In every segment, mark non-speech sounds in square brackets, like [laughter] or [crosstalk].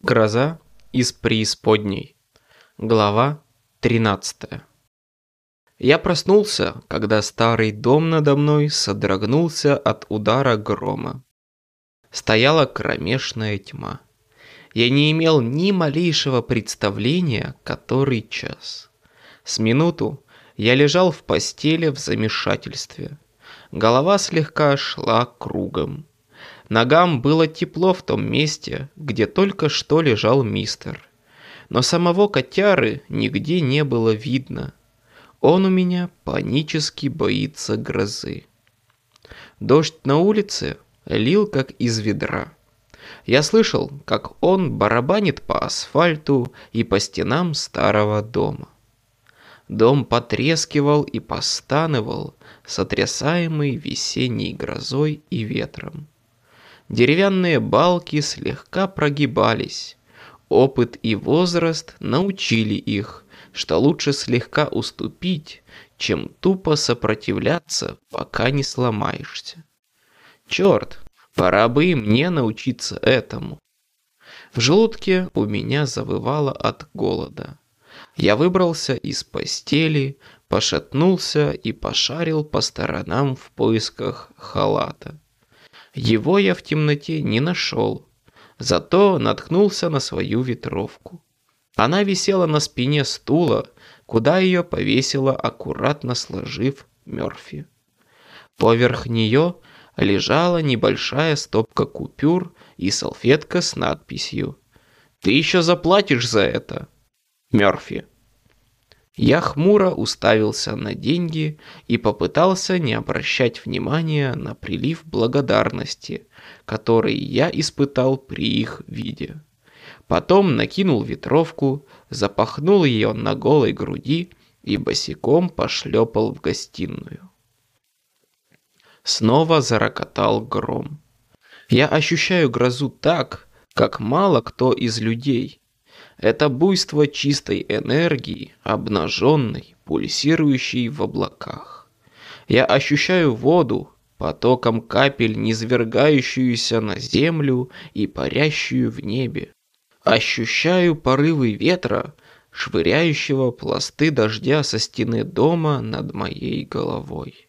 Гроза из преисподней. Глава 13. Я проснулся, когда старый дом надо мной содрогнулся от удара грома. Стояла кромешная тьма. Я не имел ни малейшего представления, который час. С минуту я лежал в постели в замешательстве. Голова слегка шла кругом. Ногам было тепло в том месте, где только что лежал мистер. Но самого котяры нигде не было видно. Он у меня панически боится грозы. Дождь на улице лил как из ведра. Я слышал, как он барабанит по асфальту и по стенам старого дома. Дом потрескивал и постанывал, сотрясаемый весенней грозой и ветром. Деревянные балки слегка прогибались. Опыт и возраст научили их, что лучше слегка уступить, чем тупо сопротивляться, пока не сломаешься. Черт, пора бы и мне научиться этому. В желудке у меня завывало от голода. Я выбрался из постели, пошатнулся и пошарил по сторонам в поисках халата. Его я в темноте не нашел, зато наткнулся на свою ветровку. Она висела на спине стула, куда ее повесила, аккуратно сложив Мёрфи. Поверх нее лежала небольшая стопка купюр и салфетка с надписью «Ты еще заплатишь за это, Мёрфи». Я хмуро уставился на деньги и попытался не обращать внимания на прилив благодарности, который я испытал при их виде. Потом накинул ветровку, запахнул ее на голой груди и босиком пошлепал в гостиную. Снова зарокотал гром. Я ощущаю грозу так, как мало кто из людей – это буйство чистой энергии, обнаженной, пульсирующей в облаках. Я ощущаю воду, потоком капель, низвергающуюся на землю и парящую в небе. Ощущаю порывы ветра, швыряющего пласты дождя со стены дома над моей головой.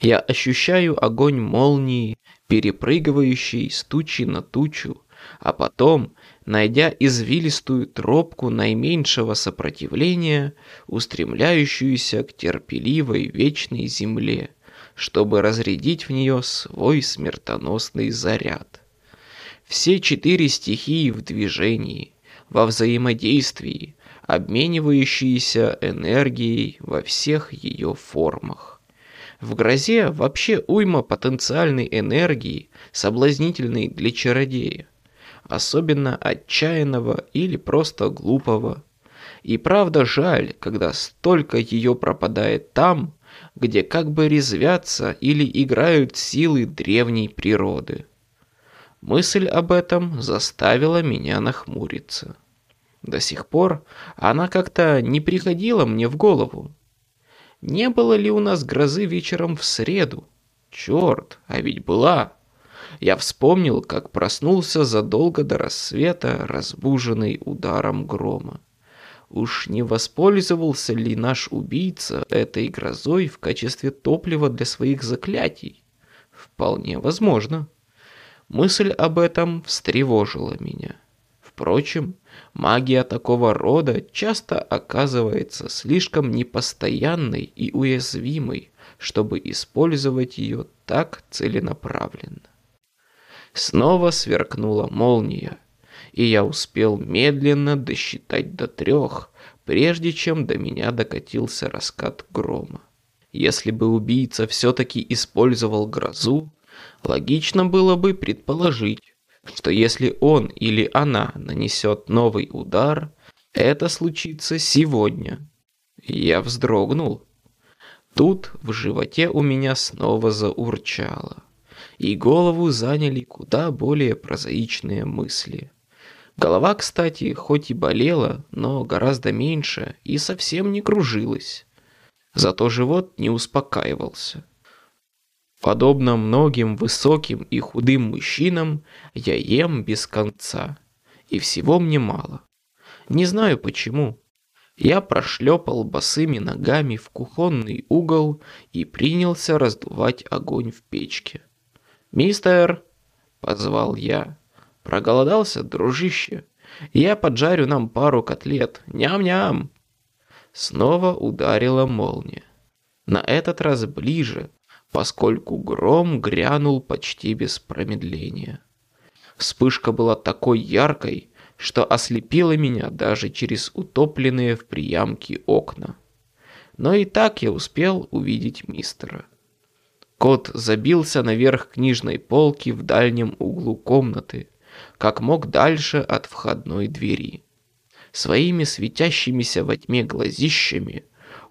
Я ощущаю огонь молнии, перепрыгивающий с тучи на тучу, а потом найдя извилистую тропку наименьшего сопротивления, устремляющуюся к терпеливой вечной земле, чтобы разрядить в нее свой смертоносный заряд. Все четыре стихии в движении, во взаимодействии, обменивающиеся энергией во всех ее формах. В грозе вообще уйма потенциальной энергии, соблазнительной для чародея особенно отчаянного или просто глупого. И правда жаль, когда столько ее пропадает там, где как бы резвятся или играют силы древней природы. Мысль об этом заставила меня нахмуриться. До сих пор она как-то не приходила мне в голову. Не было ли у нас грозы вечером в среду? Черт, а ведь была. Я вспомнил, как проснулся задолго до рассвета, разбуженный ударом грома. Уж не воспользовался ли наш убийца этой грозой в качестве топлива для своих заклятий? Вполне возможно. Мысль об этом встревожила меня. Впрочем, магия такого рода часто оказывается слишком непостоянной и уязвимой, чтобы использовать ее так целенаправленно. Снова сверкнула молния, и я успел медленно досчитать до трех, прежде чем до меня докатился раскат грома. Если бы убийца все-таки использовал грозу, логично было бы предположить, что если он или она нанесет новый удар, это случится сегодня. Я вздрогнул. Тут в животе у меня снова заурчало и голову заняли куда более прозаичные мысли. Голова, кстати, хоть и болела, но гораздо меньше и совсем не кружилась. Зато живот не успокаивался. Подобно многим высоким и худым мужчинам, я ем без конца. И всего мне мало. Не знаю почему. Я прошлепал босыми ногами в кухонный угол и принялся раздувать огонь в печке. «Мистер!» — позвал я. «Проголодался, дружище? Я поджарю нам пару котлет. Ням-ням!» Снова ударила молния. На этот раз ближе, поскольку гром грянул почти без промедления. Вспышка была такой яркой, что ослепило меня даже через утопленные в приямке окна. Но и так я успел увидеть мистера. Кот забился наверх книжной полки в дальнем углу комнаты, как мог дальше от входной двери. Своими светящимися во тьме глазищами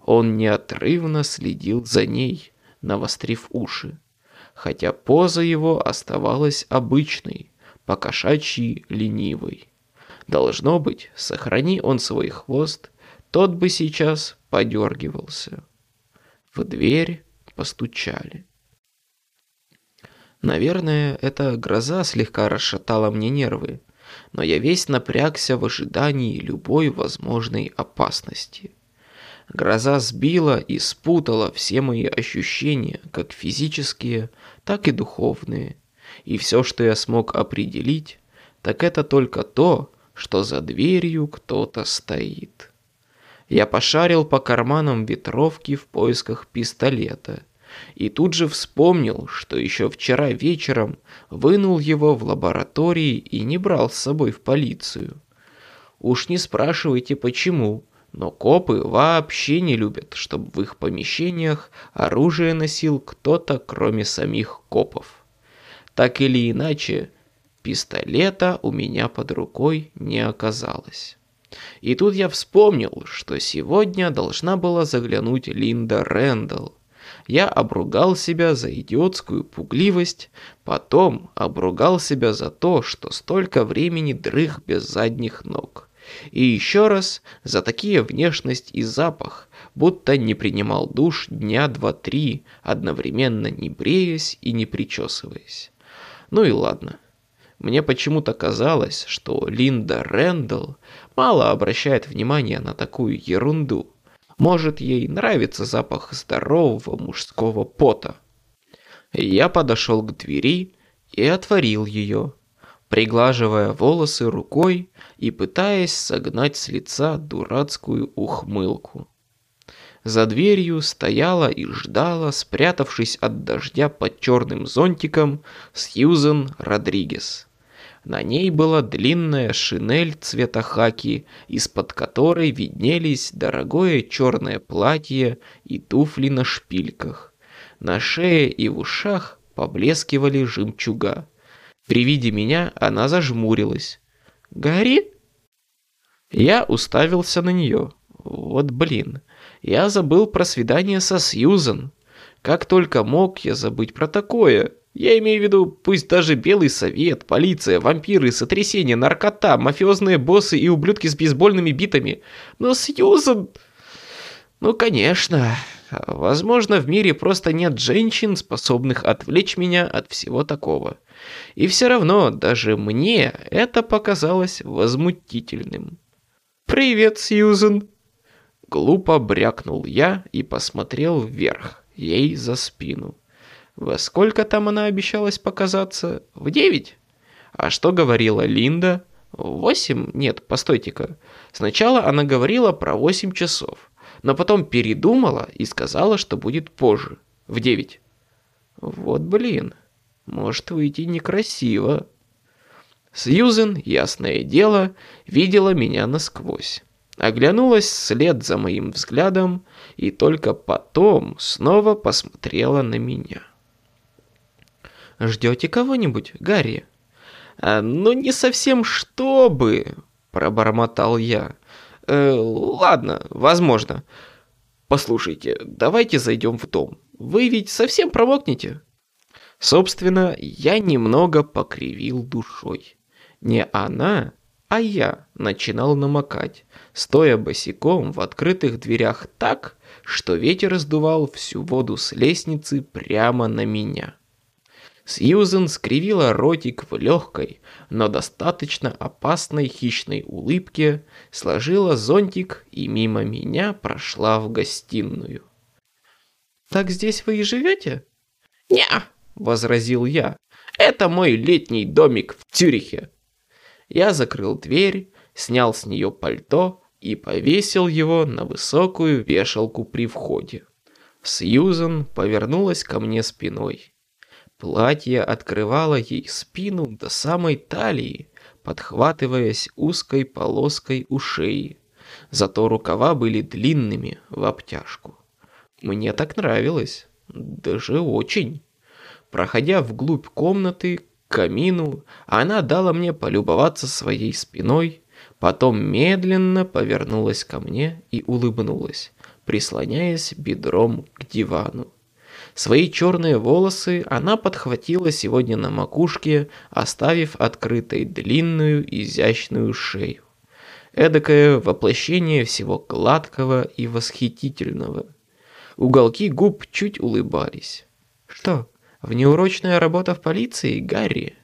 он неотрывно следил за ней, навострив уши, хотя поза его оставалась обычной, покошачьи ленивой. Должно быть, сохрани он свой хвост, тот бы сейчас подергивался. В дверь постучали. Наверное, эта гроза слегка расшатала мне нервы, но я весь напрягся в ожидании любой возможной опасности. Гроза сбила и спутала все мои ощущения, как физические, так и духовные. И все, что я смог определить, так это только то, что за дверью кто-то стоит. Я пошарил по карманам ветровки в поисках пистолета и тут же вспомнил, что еще вчера вечером вынул его в лаборатории и не брал с собой в полицию. Уж не спрашивайте почему, но копы вообще не любят, чтобы в их помещениях оружие носил кто-то, кроме самих копов. Так или иначе, Пистолета у меня под рукой не оказалось. И тут я вспомнил, что сегодня должна была заглянуть Линда Рэндалл. Я обругал себя за идиотскую пугливость, потом обругал себя за то, что столько времени дрых без задних ног. И еще раз за такие внешность и запах, будто не принимал душ дня два-три, одновременно не бреясь и не причесываясь. Ну и ладно. Мне почему-то казалось, что Линда Рэндалл мало обращает внимания на такую ерунду. Может, ей нравится запах здорового мужского пота. Я подошел к двери и отворил ее, приглаживая волосы рукой и пытаясь согнать с лица дурацкую ухмылку. За дверью стояла и ждала, спрятавшись от дождя под черным зонтиком, Сьюзен Родригес. На ней была длинная шинель цвета хаки, из-под которой виднелись дорогое черное платье и туфли на шпильках. На шее и в ушах поблескивали жемчуга. При виде меня она зажмурилась. «Гарри?» Я уставился на нее. Вот блин, я забыл про свидание со Сьюзан. Как только мог я забыть про такое? Я имею в виду, пусть даже Белый Совет, полиция, вампиры, сотрясение, наркота, мафиозные боссы и ублюдки с бейсбольными битами. Но Сьюзан... Ну, конечно. Возможно, в мире просто нет женщин, способных отвлечь меня от всего такого. И все равно, даже мне это показалось возмутительным. «Привет, Сьюзан!» Глупо брякнул я и посмотрел вверх, ей за спину. Во сколько там она обещалась показаться? В девять? А что говорила Линда? Восемь? Нет, постойте-ка. Сначала она говорила про восемь часов, но потом передумала и сказала, что будет позже, в девять. Вот блин, может выйти некрасиво. Сьюзен, ясное дело, видела меня насквозь. Оглянулась вслед за моим взглядом и только потом снова посмотрела на меня. Ждете кого-нибудь, Гарри?» а, «Ну, не совсем чтобы», — пробормотал я. Э, «Ладно, возможно. Послушайте, давайте зайдем в дом. Вы ведь совсем промокнете?» Собственно, я немного покривил душой. Не она, а я начинал намокать, стоя босиком в открытых дверях так, что ветер раздувал всю воду с лестницы прямо на меня. Сьюзен скривила ротик в легкой, но достаточно опасной хищной улыбке, сложила зонтик и мимо меня прошла в гостиную. «Так здесь вы и живете?» «Не!» — возразил я. «Это мой летний домик в Цюрихе!» Я закрыл дверь, снял с нее пальто и повесил его на высокую вешалку при входе. Сьюзен повернулась ко мне спиной. Платье открывало ей спину до самой талии, подхватываясь узкой полоской у шеи. Зато рукава были длинными в обтяжку. Мне так нравилось, даже очень. Проходя вглубь комнаты, к камину, она дала мне полюбоваться своей спиной, потом медленно повернулась ко мне и улыбнулась, прислоняясь бедром к дивану. Свои черные волосы она подхватила сегодня на макушке, оставив открытой длинную изящную шею. Эдакое воплощение всего гладкого и восхитительного. Уголки губ чуть улыбались. «Что, внеурочная работа в полиции, Гарри?»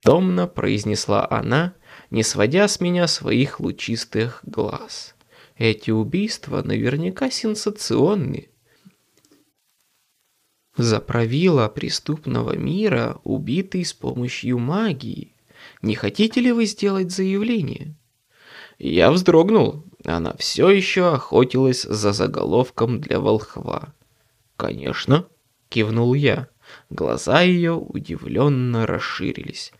Томно произнесла она, не сводя с меня своих лучистых глаз. «Эти убийства наверняка сенсационные. За правила преступного мира, убитый с помощью магии. Не хотите ли вы сделать заявление? Я вздрогнул. Она все еще охотилась за заголовком для волхва. Конечно, кивнул я. Глаза ее удивленно расширились.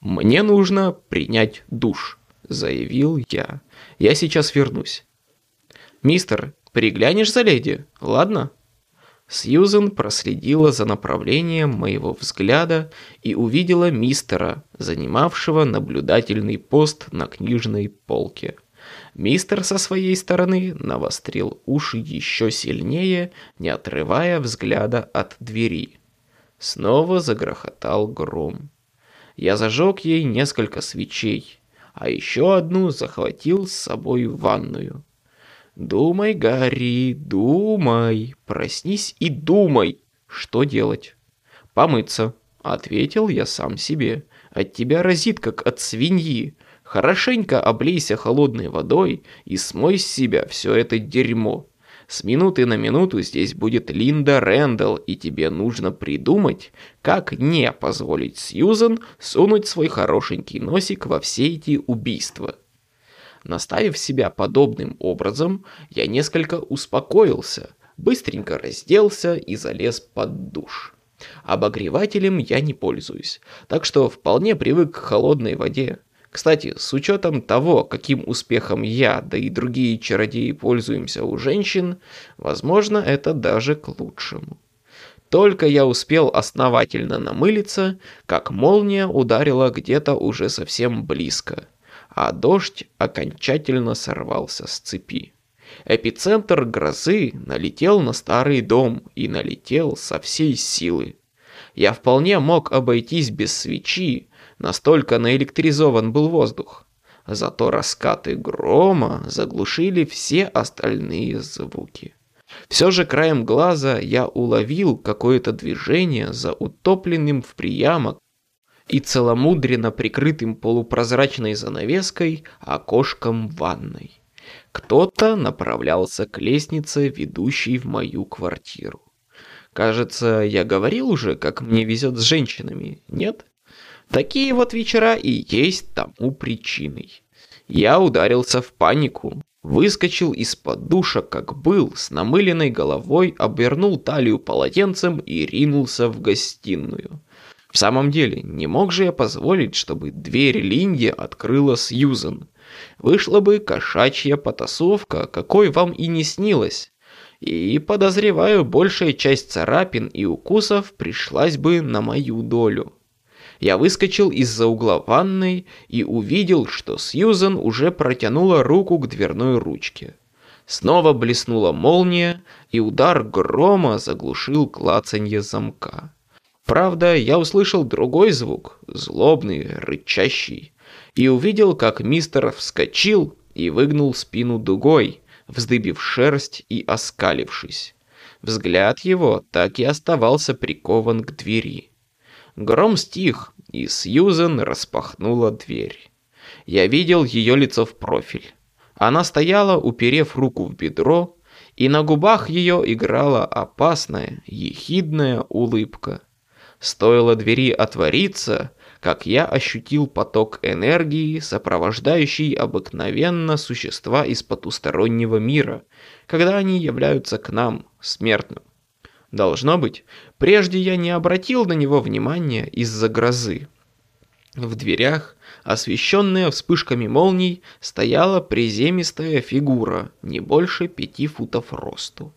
«Мне нужно принять душ», — заявил я. «Я сейчас вернусь». «Мистер, приглянешь за леди, ладно?» Сьюзен проследила за направлением моего взгляда и увидела мистера, занимавшего наблюдательный пост на книжной полке. Мистер со своей стороны навострил уши еще сильнее, не отрывая взгляда от двери. Снова загрохотал гром. Я зажег ей несколько свечей, а еще одну захватил с собой в ванную. Думай, Гарри, думай, проснись и думай, что делать. Помыться, ответил я сам себе. От тебя разит, как от свиньи. Хорошенько облейся холодной водой и смой с себя все это дерьмо. С минуты на минуту здесь будет Линда Рэндалл, и тебе нужно придумать, как не позволить Сьюзан сунуть свой хорошенький носик во все эти убийства. Наставив себя подобным образом, я несколько успокоился, быстренько разделся и залез под душ. Обогревателем я не пользуюсь, так что вполне привык к холодной воде. Кстати, с учетом того, каким успехом я, да и другие чародеи пользуемся у женщин, возможно, это даже к лучшему. Только я успел основательно намылиться, как молния ударила где-то уже совсем близко – а дождь окончательно сорвался с цепи. Эпицентр грозы налетел на старый дом и налетел со всей силы. Я вполне мог обойтись без свечи, настолько наэлектризован был воздух. Зато раскаты грома заглушили все остальные звуки. Все же краем глаза я уловил какое-то движение за утопленным в приямок и целомудренно прикрытым полупрозрачной занавеской окошком ванной. Кто-то направлялся к лестнице, ведущей в мою квартиру. Кажется, я говорил уже, как мне везет с женщинами, нет? Такие вот вечера и есть тому причиной. Я ударился в панику, выскочил из-под душа, как был, с намыленной головой, обернул талию полотенцем и ринулся в гостиную. В самом деле, не мог же я позволить, чтобы дверь Линди открыла Сьюзен. Вышла бы кошачья потасовка, какой вам и не снилось. И, подозреваю, большая часть царапин и укусов пришлась бы на мою долю. Я выскочил из-за угла ванной и увидел, что Сьюзен уже протянула руку к дверной ручке. Снова блеснула молния, и удар грома заглушил клацанье замка. Правда, я услышал другой звук, злобный, рычащий, и увидел, как мистер вскочил и выгнул спину дугой, вздыбив шерсть и оскалившись. Взгляд его так и оставался прикован к двери. Гром стих, и Сьюзен распахнула дверь. Я видел ее лицо в профиль. Она стояла, уперев руку в бедро, и на губах ее играла опасная, ехидная улыбка. Стоило двери отвориться, как я ощутил поток энергии, сопровождающий обыкновенно существа из потустороннего мира, когда они являются к нам, смертным. Должно быть, прежде я не обратил на него внимания из-за грозы. В дверях, освещенная вспышками молний, стояла приземистая фигура, не больше пяти футов росту.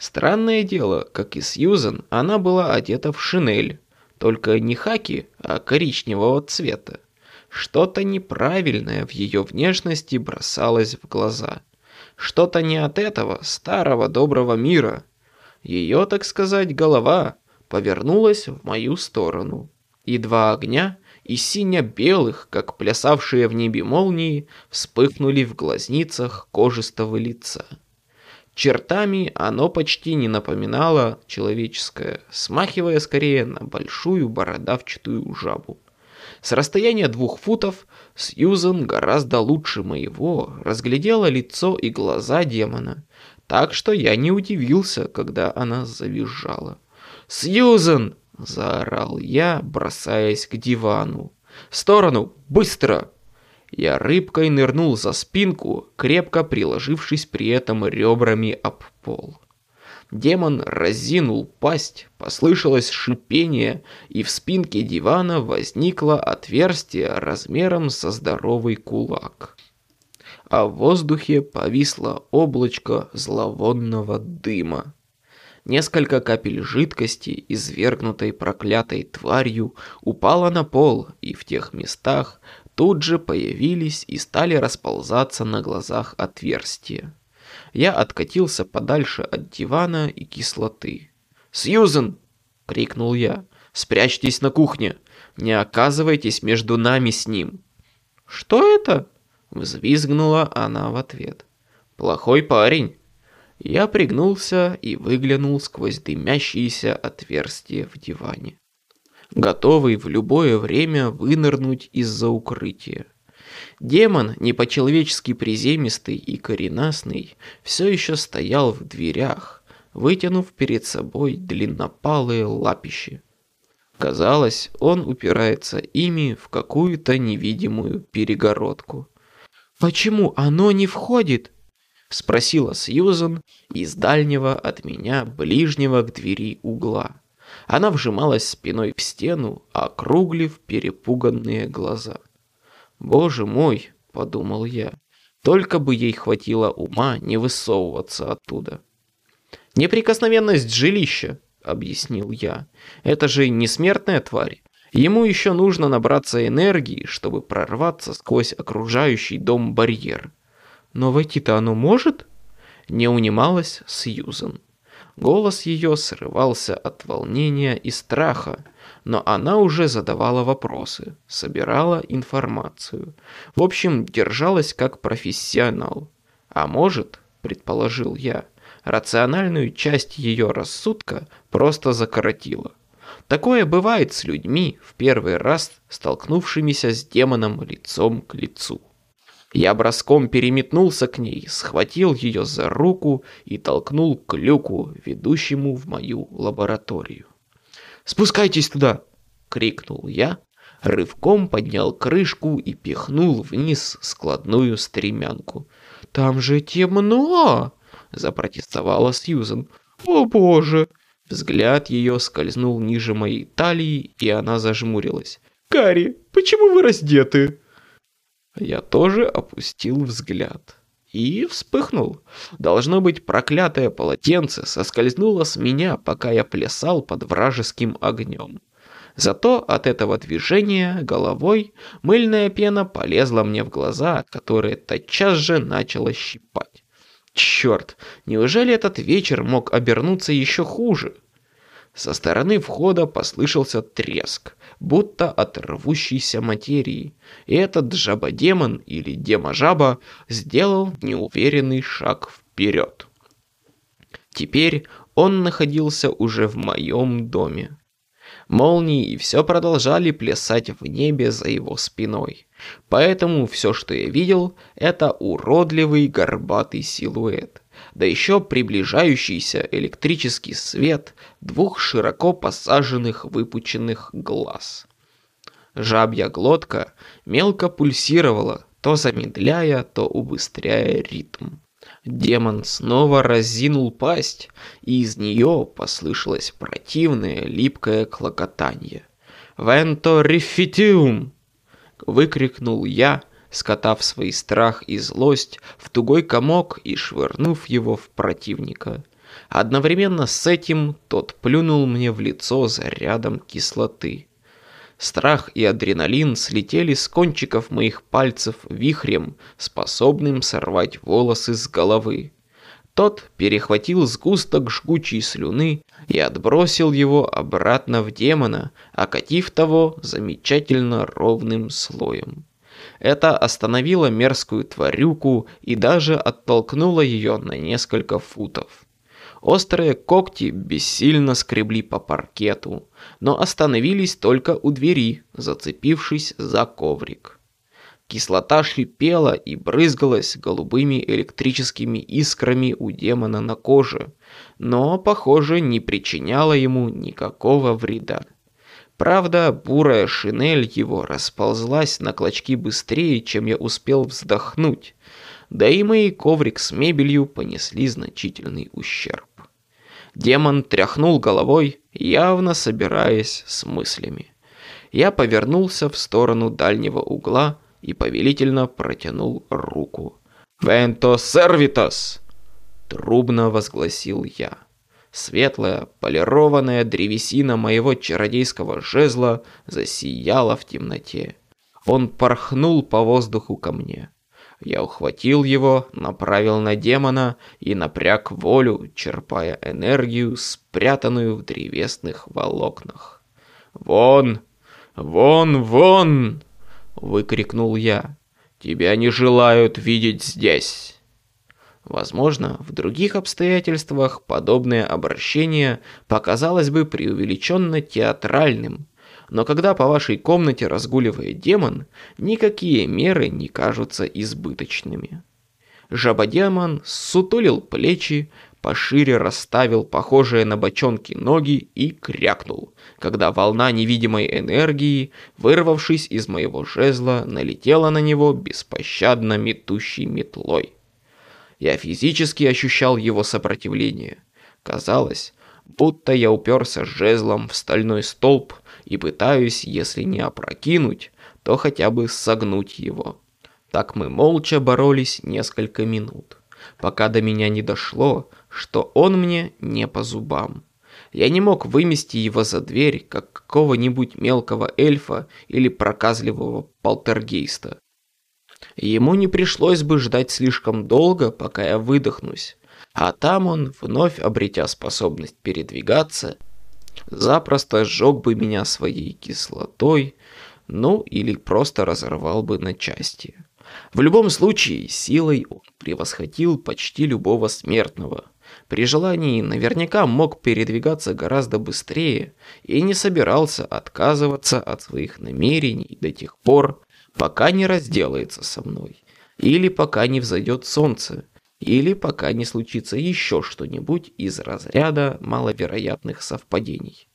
Странное дело, как и Сьюзен, она была одета в шинель, только не хаки, а коричневого цвета. Что-то неправильное в ее внешности бросалось в глаза. Что-то не от этого старого доброго мира. Ее, так сказать, голова повернулась в мою сторону. И два огня и сине-белых, как плясавшие в небе молнии, вспыхнули в глазницах кожистого лица. Чертами оно почти не напоминало человеческое, смахивая скорее на большую бородавчатую жабу. С расстояния двух футов Сьюзен гораздо лучше моего разглядела лицо и глаза демона, так что я не удивился, когда она завизжала. «Сьюзен!» – заорал я, бросаясь к дивану. «В сторону! Быстро!» Я рыбкой нырнул за спинку, крепко приложившись при этом ребрами об пол. Демон разинул пасть, послышалось шипение, и в спинке дивана возникло отверстие размером со здоровый кулак. А в воздухе повисло облачко зловонного дыма. Несколько капель жидкости, извергнутой проклятой тварью, упало на пол, и в тех местах тут же появились и стали расползаться на глазах отверстия. Я откатился подальше от дивана и кислоты. «Сьюзен!» — крикнул я. «Спрячьтесь на кухне! Не оказывайтесь между нами с ним!» «Что это?» — взвизгнула она в ответ. «Плохой парень!» Я пригнулся и выглянул сквозь дымящиеся отверстия в диване. Готовый в любое время вынырнуть из-за укрытия. Демон, не по-человечески приземистый и коренастный, все еще стоял в дверях, вытянув перед собой длиннопалые лапищи. Казалось, он упирается ими в какую-то невидимую перегородку. «Почему оно не входит?» Спросила Сьюзан из дальнего от меня, ближнего к двери угла. Она вжималась спиной в стену, округлив перепуганные глаза. «Боже мой!» — подумал я. «Только бы ей хватило ума не высовываться оттуда». «Неприкосновенность жилища», — объяснил я. «Это же не смертная тварь. Ему еще нужно набраться энергии, чтобы прорваться сквозь окружающий дом барьер. Но войти-то оно может? Не унималась Сьюзен. Голос ее срывался от волнения и страха, но она уже задавала вопросы, собирала информацию. В общем, держалась как профессионал. А может, предположил я, рациональную часть ее рассудка просто закоротила. Такое бывает с людьми, в первый раз столкнувшимися с демоном лицом к лицу. Я броском переметнулся к ней, схватил ее за руку и толкнул к люку, ведущему в мою лабораторию. «Спускайтесь туда!» — крикнул я, рывком поднял крышку и пихнул вниз складную стремянку. «Там же темно!» — запротестовала Сьюзен. «О боже!» Взгляд ее скользнул ниже моей талии, и она зажмурилась. «Карри, почему вы раздеты?» Я тоже опустил взгляд. И вспыхнул. Должно быть, проклятое полотенце соскользнуло с меня, пока я плясал под вражеским огнем. Зато от этого движения головой мыльная пена полезла мне в глаза, которые тотчас же начала щипать. Черт, неужели этот вечер мог обернуться еще хуже? Со стороны входа послышался треск, будто от рвущейся материи, и этот жаба-демон или дема-жаба сделал неуверенный шаг вперед. Теперь он находился уже в моем доме. Молнии все продолжали плясать в небе за его спиной. Поэтому все, что я видел, это уродливый горбатый силуэт. Да еще приближающийся электрический свет двух широко посаженных выпученных глаз. Жабья глотка мелко пульсировала, то замедляя, то убыстряя ритм. Демон снова разинул пасть, и из нее послышалось противное липкое клокотанье. «Венто рефитиум!» — выкрикнул я, скотав свой страх и злость в тугой комок и швырнув его в противника. Одновременно с этим тот плюнул мне в лицо зарядом кислоты. Страх и адреналин слетели с кончиков моих пальцев вихрем, способным сорвать волосы с головы. Тот перехватил сгусток жгучей слюны и отбросил его обратно в демона, окатив того замечательно ровным слоем. Это остановило мерзкую тварюку и даже оттолкнуло ее на несколько футов. Острые когти бессильно скребли по паркету, но остановились только у двери, зацепившись за коврик. Кислота шипела и брызгалась голубыми электрическими искрами у демона на коже, но, похоже, не причиняла ему никакого вреда. Правда, бурая шинель его расползлась на клочки быстрее, чем я успел вздохнуть, да и мои коврик с мебелью понесли значительный ущерб. Демон тряхнул головой, явно собираясь с мыслями. Я повернулся в сторону дальнего угла и повелительно протянул руку. «Венто сервитас!» Трубно возгласил я. Светлая, полированная древесина моего чародейского жезла засияла в темноте. Он порхнул по воздуху ко мне. Я ухватил его, направил на демона и напряг волю, черпая энергию, спрятанную в древесных волокнах. «Вон! Вон! Вон!» — выкрикнул я. «Тебя не желают видеть здесь!» Возможно, в других обстоятельствах подобное обращение показалось бы преувеличенно театральным, но когда по вашей комнате разгуливает демон, никакие меры не кажутся избыточными. Жабодемон сутулил плечи, пошире расставил похожие на бочонки ноги и крякнул, когда волна невидимой энергии, вырвавшись из моего жезла, налетела на него беспощадно метущей метлой. Я физически ощущал его сопротивление. Казалось, будто я уперся жезлом в стальной столб и пытаюсь, если не опрокинуть, то хотя бы согнуть его. Так мы молча боролись несколько минут, пока до меня не дошло, что он мне не по зубам. Я не мог вымести его за дверь, как какого-нибудь мелкого эльфа или проказливого полтергейста. Ему не пришлось бы ждать слишком долго, пока я выдохнусь, а там он, вновь обретя способность передвигаться, запросто сжег бы меня своей кислотой, ну или просто разорвал бы на части. В любом случае, силой он превосходил почти любого смертного. При желании наверняка мог передвигаться гораздо быстрее и не собирался отказываться от своих намерений до тех пор, пока не разделается со мной, или пока не взойдет солнце, или пока не случится еще что-нибудь из разряда маловероятных совпадений.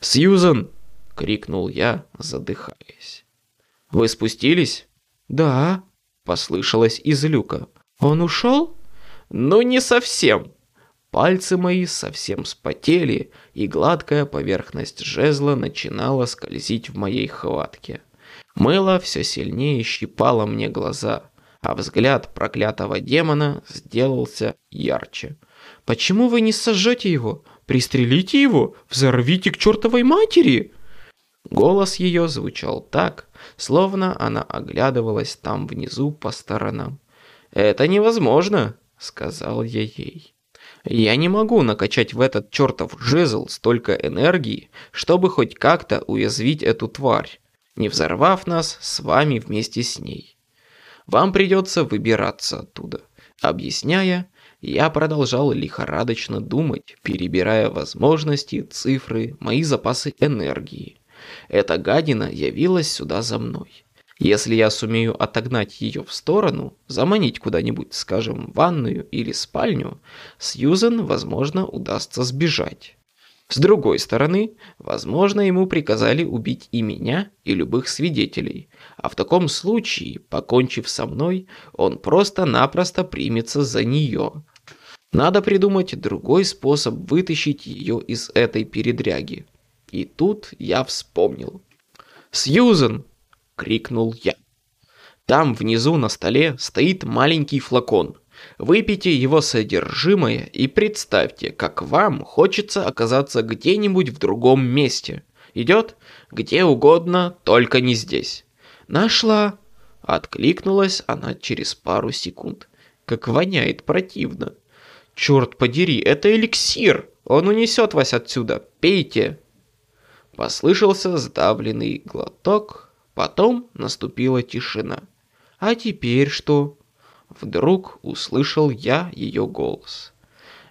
«Сьюзан!» — крикнул я, задыхаясь. «Вы спустились?» «Да», — послышалось из люка. «Он ушел?» «Ну, не совсем!» Пальцы мои совсем спотели, и гладкая поверхность жезла начинала скользить в моей хватке. Мыло все сильнее щипало мне глаза а взгляд проклятого демона сделался ярче. «Почему вы не сожжете его? Пристрелите его? Взорвите к чертовой матери!» Голос ее звучал так, словно она оглядывалась там внизу по сторонам. «Это невозможно», — сказал я ей. «Я не могу накачать в этот чертов жезл столько энергии, чтобы хоть как-то уязвить эту тварь, не взорвав нас с вами вместе с ней. Вам придется выбираться оттуда. Объясняя, Я продолжал лихорадочно думать, перебирая возможности, цифры, мои запасы энергии. Эта гадина явилась сюда за мной. Если я сумею отогнать ее в сторону, заманить куда-нибудь, скажем, ванную или спальню, Сьюзен, возможно, удастся сбежать. С другой стороны, возможно, ему приказали убить и меня, и любых свидетелей, а в таком случае, покончив со мной, он просто-напросто примется за нее. Надо придумать другой способ вытащить ее из этой передряги. И тут я вспомнил. «Сьюзен!» — крикнул я. «Там внизу на столе стоит маленький флакон. Выпейте его содержимое и представьте, как вам хочется оказаться где-нибудь в другом месте. Идет? Где угодно, только не здесь». «Нашла!» — откликнулась она через пару секунд. «Как воняет противно!» «Черт подери, это эликсир! Он унесет вас отсюда! Пейте!» Послышался сдавленный глоток, потом наступила тишина. «А теперь что?» Вдруг услышал я ее голос.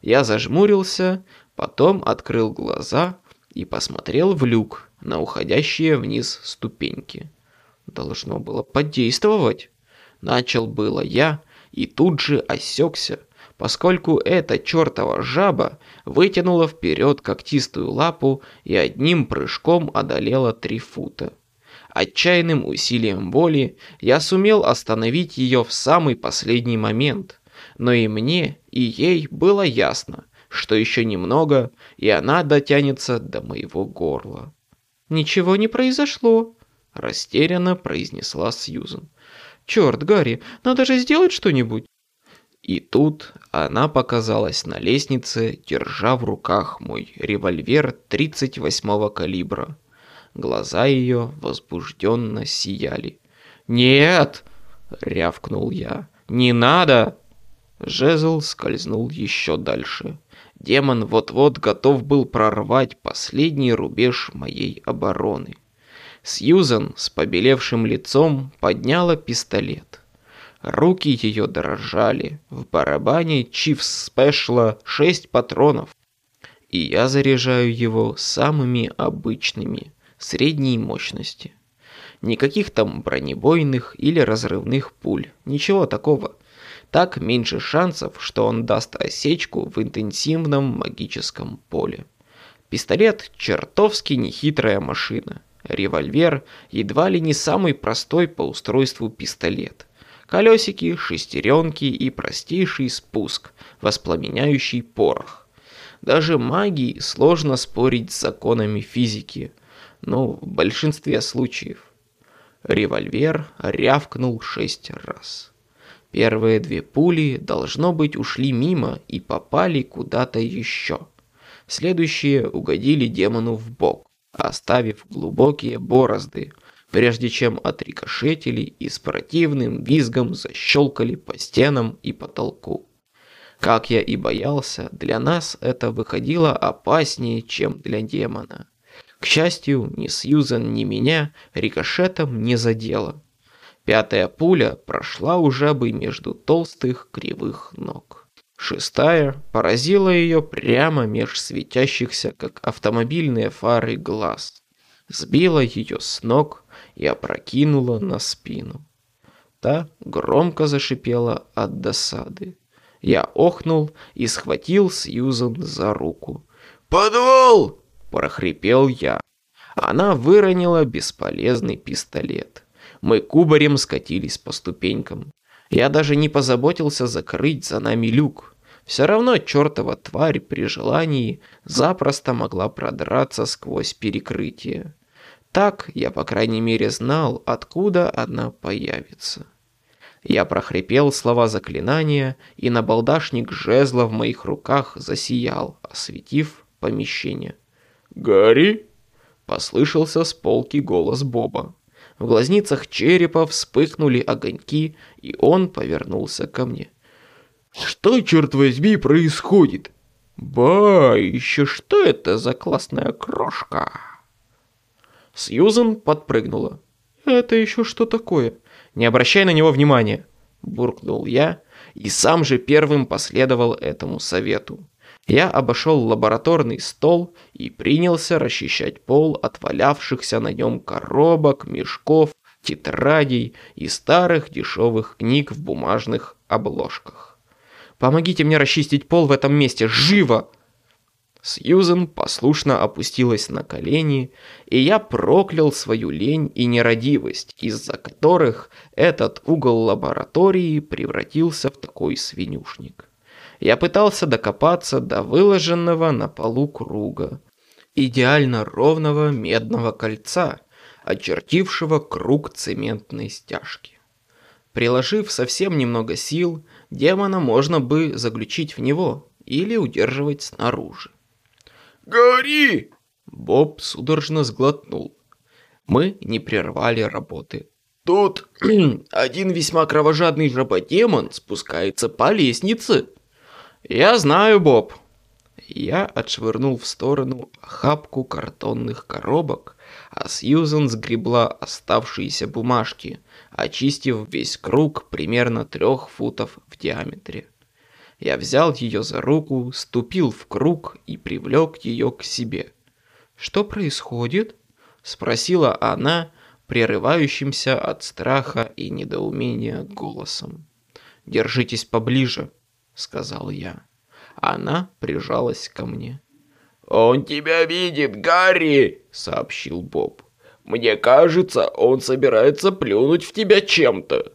Я зажмурился, потом открыл глаза и посмотрел в люк на уходящие вниз ступеньки. Должно было подействовать. Начал было я и тут же осекся, поскольку эта чертова жаба вытянула вперед когтистую лапу и одним прыжком одолела три фута. Отчаянным усилием воли я сумел остановить ее в самый последний момент, но и мне, и ей было ясно, что еще немного, и она дотянется до моего горла. «Ничего не произошло», — растерянно произнесла Сьюзен. «Черт, Гарри, надо же сделать что-нибудь». И тут она показалась на лестнице, держа в руках мой револьвер 38-го калибра. Глаза ее возбужденно сияли. «Нет!» — рявкнул я. «Не надо!» Жезл скользнул еще дальше. Демон вот-вот готов был прорвать последний рубеж моей обороны. Сьюзан с побелевшим лицом подняла пистолет. Руки ее дрожали. В барабане Чифс Спешла шесть патронов. И я заряжаю его самыми обычными, средней мощности. Никаких там бронебойных или разрывных пуль. Ничего такого. Так меньше шансов, что он даст осечку в интенсивном магическом поле. Пистолет чертовски нехитрая машина. Револьвер едва ли не самый простой по устройству пистолет. Колесики, шестеренки и простейший спуск, воспламеняющий порох. Даже магии сложно спорить с законами физики, ну, в большинстве случаев. Револьвер рявкнул шесть раз. Первые две пули, должно быть, ушли мимо и попали куда-то еще. Следующие угодили демону в бок, оставив глубокие борозды, прежде чем отрикошетили и с противным визгом защелкали по стенам и потолку. Как я и боялся, для нас это выходило опаснее, чем для демона. К счастью, ни Сьюзен, ни меня рикошетом не задело. Пятая пуля прошла уже бы между толстых кривых ног. Шестая поразила ее прямо меж светящихся, как автомобильные фары, глаз. Сбила ее с ног и опрокинула на спину. Та громко зашипела от досады. Я охнул и схватил Сьюзен за руку. «Подвал!» Прохрипел я. Она выронила бесполезный пистолет. Мы кубарем скатились по ступенькам. Я даже не позаботился закрыть за нами люк. Все равно чертова тварь при желании запросто могла продраться сквозь перекрытие. Так я, по крайней мере, знал, откуда она появится. Я прохрипел слова заклинания, и набалдашник жезла в моих руках засиял, осветив помещение. «Гарри?» – послышался с полки голос Боба. В глазницах черепа вспыхнули огоньки, и он повернулся ко мне. «Что, черт возьми, происходит?» «Ба, еще что это за классная крошка?» Сьюзен подпрыгнула. «Это еще что такое?» «Не обращай на него внимания!» буркнул я, и сам же первым последовал этому совету. Я обошел лабораторный стол и принялся расчищать пол от валявшихся на нем коробок, мешков, тетрадей и старых дешевых книг в бумажных обложках. «Помогите мне расчистить пол в этом месте, живо!» Сьюзен послушно опустилась на колени, и я проклял свою лень и нерадивость, из-за которых этот угол лаборатории превратился в такой свинюшник. Я пытался докопаться до выложенного на полу круга, идеально ровного медного кольца, очертившего круг цементной стяжки. Приложив совсем немного сил, демона можно бы заключить в него или удерживать снаружи. «Гори!» Боб судорожно сглотнул. Мы не прервали работы. «Тут [clears throat] один весьма кровожадный жаботемон спускается по лестнице». «Я знаю, Боб». Я отшвырнул в сторону охапку картонных коробок, а Сьюзен сгребла оставшиеся бумажки, очистив весь круг примерно трех футов в диаметре. Я взял ее за руку, ступил в круг и привлек ее к себе. «Что происходит?» – спросила она, прерывающимся от страха и недоумения голосом. «Держитесь поближе», – сказал я. Она прижалась ко мне. «Он тебя видит, Гарри!» – сообщил Боб. «Мне кажется, он собирается плюнуть в тебя чем-то».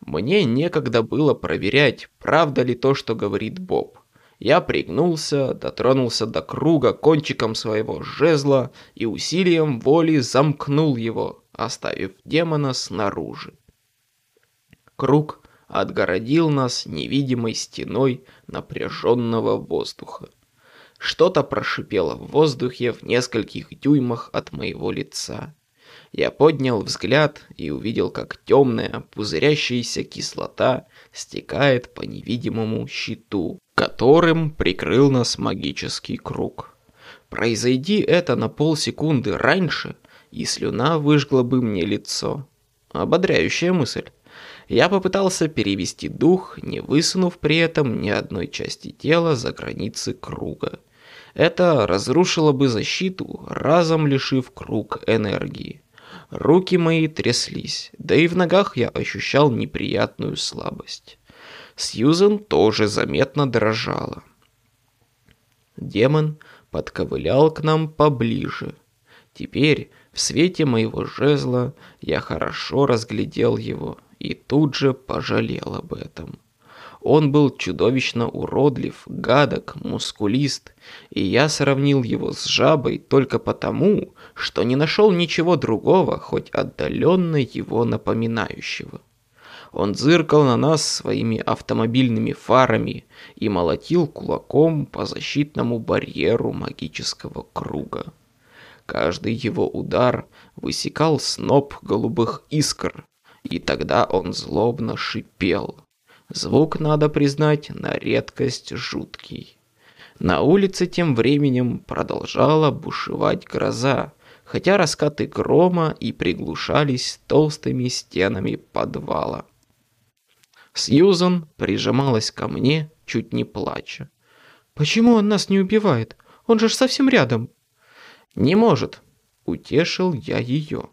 Мне некогда было проверять, правда ли то, что говорит Боб. Я пригнулся, дотронулся до круга кончиком своего жезла и усилием воли замкнул его, оставив демона снаружи. Круг отгородил нас невидимой стеной напряженного воздуха. Что-то прошипело в воздухе в нескольких дюймах от моего лица. Я поднял взгляд и увидел, как темная, пузырящаяся кислота стекает по невидимому щиту, которым прикрыл нас магический круг. Произойди это на полсекунды раньше, и слюна выжгла бы мне лицо. Ободряющая мысль. Я попытался перевести дух, не высунув при этом ни одной части тела за границы круга. Это разрушило бы защиту, разом лишив круг энергии. Руки мои тряслись, да и в ногах я ощущал неприятную слабость. Сьюзен тоже заметно дрожала. Демон подковылял к нам поближе. Теперь, в свете моего жезла, я хорошо разглядел его и тут же пожалел об этом. Он был чудовищно уродлив, гадок, мускулист, и я сравнил его с жабой только потому, что не нашел ничего другого, хоть отдаленно его напоминающего. Он зыркал на нас своими автомобильными фарами и молотил кулаком по защитному барьеру магического круга. Каждый его удар высекал сноп голубых искр, и тогда он злобно шипел. Звук, надо признать, на редкость жуткий. На улице тем временем продолжала бушевать гроза, хотя раскаты грома и приглушались толстыми стенами подвала. Сьюзан прижималась ко мне, чуть не плача. «Почему он нас не убивает? Он же совсем рядом!» «Не может!» — утешил я ее.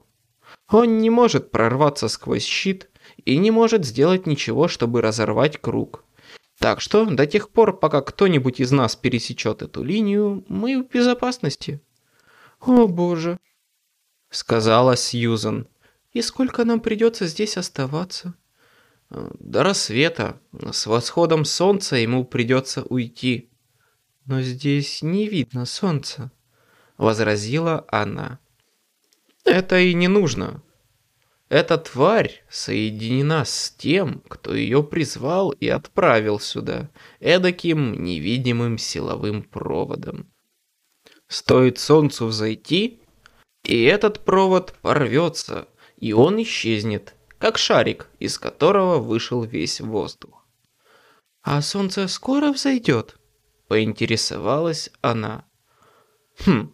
«Он не может прорваться сквозь щит и не может сделать ничего, чтобы разорвать круг. Так что до тех пор, пока кто-нибудь из нас пересечет эту линию, мы в безопасности. «О боже», — сказала Сьюзан. «И сколько нам придется здесь оставаться?» «До рассвета. С восходом солнца ему придется уйти». «Но здесь не видно солнца», — возразила она. «Это и не нужно. Эта тварь соединена с тем, кто ее призвал и отправил сюда, эдаким невидимым силовым проводом. Стоит солнцу взойти, и этот провод порвется, и он исчезнет, как шарик, из которого вышел весь воздух. «А солнце скоро взойдет?» — поинтересовалась она. «Хм,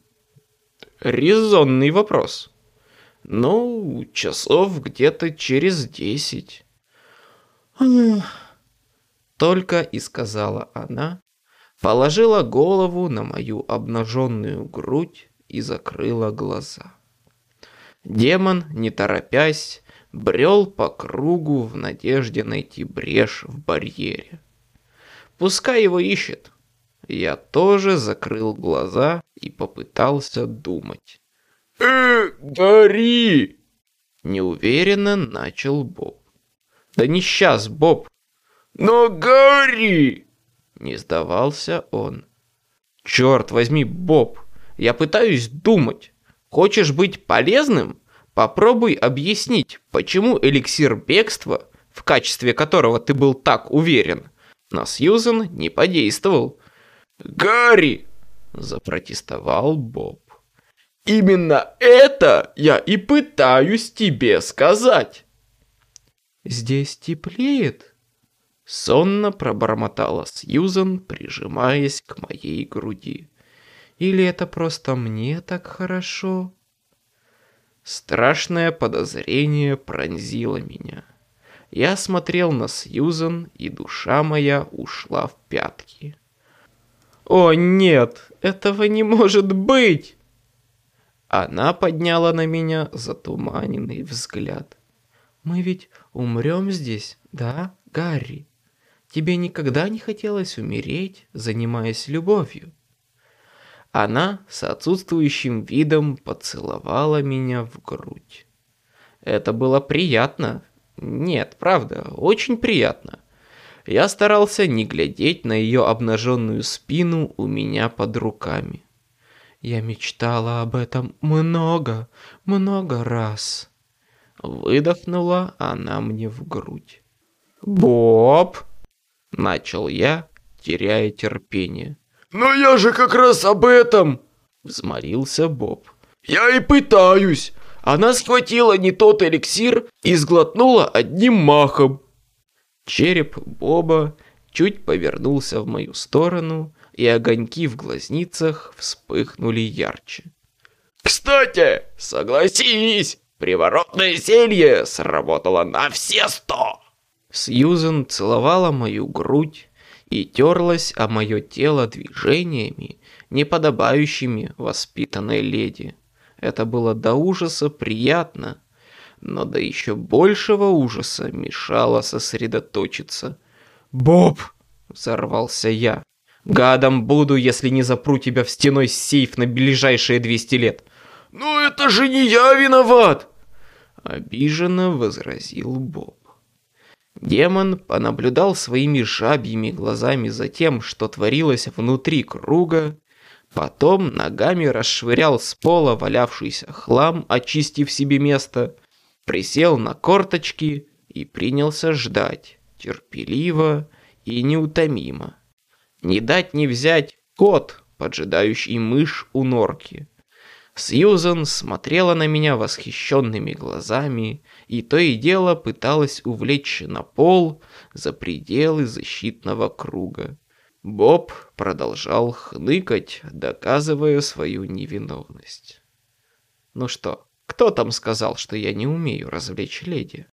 резонный вопрос». Ну, часов где-то через десять. Только и сказала она, положила голову на мою обнаженную грудь и закрыла глаза. Демон, не торопясь, брел по кругу в надежде найти брешь в барьере. Пускай его ищет. Я тоже закрыл глаза и попытался думать. «Э, гори!» Неуверенно начал Боб. «Да не сейчас, Боб!» «Но гори!» Не сдавался он. «Черт возьми, Боб, я пытаюсь думать. Хочешь быть полезным? Попробуй объяснить, почему эликсир бегства, в качестве которого ты был так уверен, на Сьюзен не подействовал». «Гарри!» – запротестовал Боб. «Именно это я и пытаюсь тебе сказать!» «Здесь теплеет?» Сонно пробормотала Сьюзан, прижимаясь к моей груди. «Или это просто мне так хорошо?» Страшное подозрение пронзило меня. Я смотрел на Сьюзан, и душа моя ушла в пятки. «О нет, этого не может быть!» Она подняла на меня затуманенный взгляд. «Мы ведь умрем здесь, да, Гарри? Тебе никогда не хотелось умереть, занимаясь любовью?» Она с отсутствующим видом поцеловала меня в грудь. Это было приятно. Нет, правда, очень приятно. Я старался не глядеть на ее обнаженную спину у меня под руками. Я мечтала об этом много, много раз. Выдохнула она мне в грудь. «Боб!» — начал я, теряя терпение. «Но я же как раз об этом!» — взмолился Боб. «Я и пытаюсь! Она схватила не тот эликсир и сглотнула одним махом!» Череп Боба чуть повернулся в мою сторону, и огоньки в глазницах вспыхнули ярче. «Кстати, согласись, приворотное зелье сработало на все сто!» Сьюзен целовала мою грудь, и терлась о мое тело движениями, неподобающими воспитанной леди. Это было до ужаса приятно, но до еще большего ужаса мешало сосредоточиться. «Боб!» – взорвался я. «Гадом буду, если не запру тебя в стеной сейф на ближайшие 200 лет!» «Ну это же не я виноват!» Обиженно возразил Боб. Демон понаблюдал своими жабьими глазами за тем, что творилось внутри круга, потом ногами расшвырял с пола валявшийся хлам, очистив себе место, присел на корточки и принялся ждать, терпеливо и неутомимо. Не дать не взять кот, поджидающий мышь у норки. Сьюзан смотрела на меня восхищенными глазами и то и дело пыталась увлечь на пол за пределы защитного круга. Боб продолжал хныкать, доказывая свою невиновность. Ну что, кто там сказал, что я не умею развлечь леди?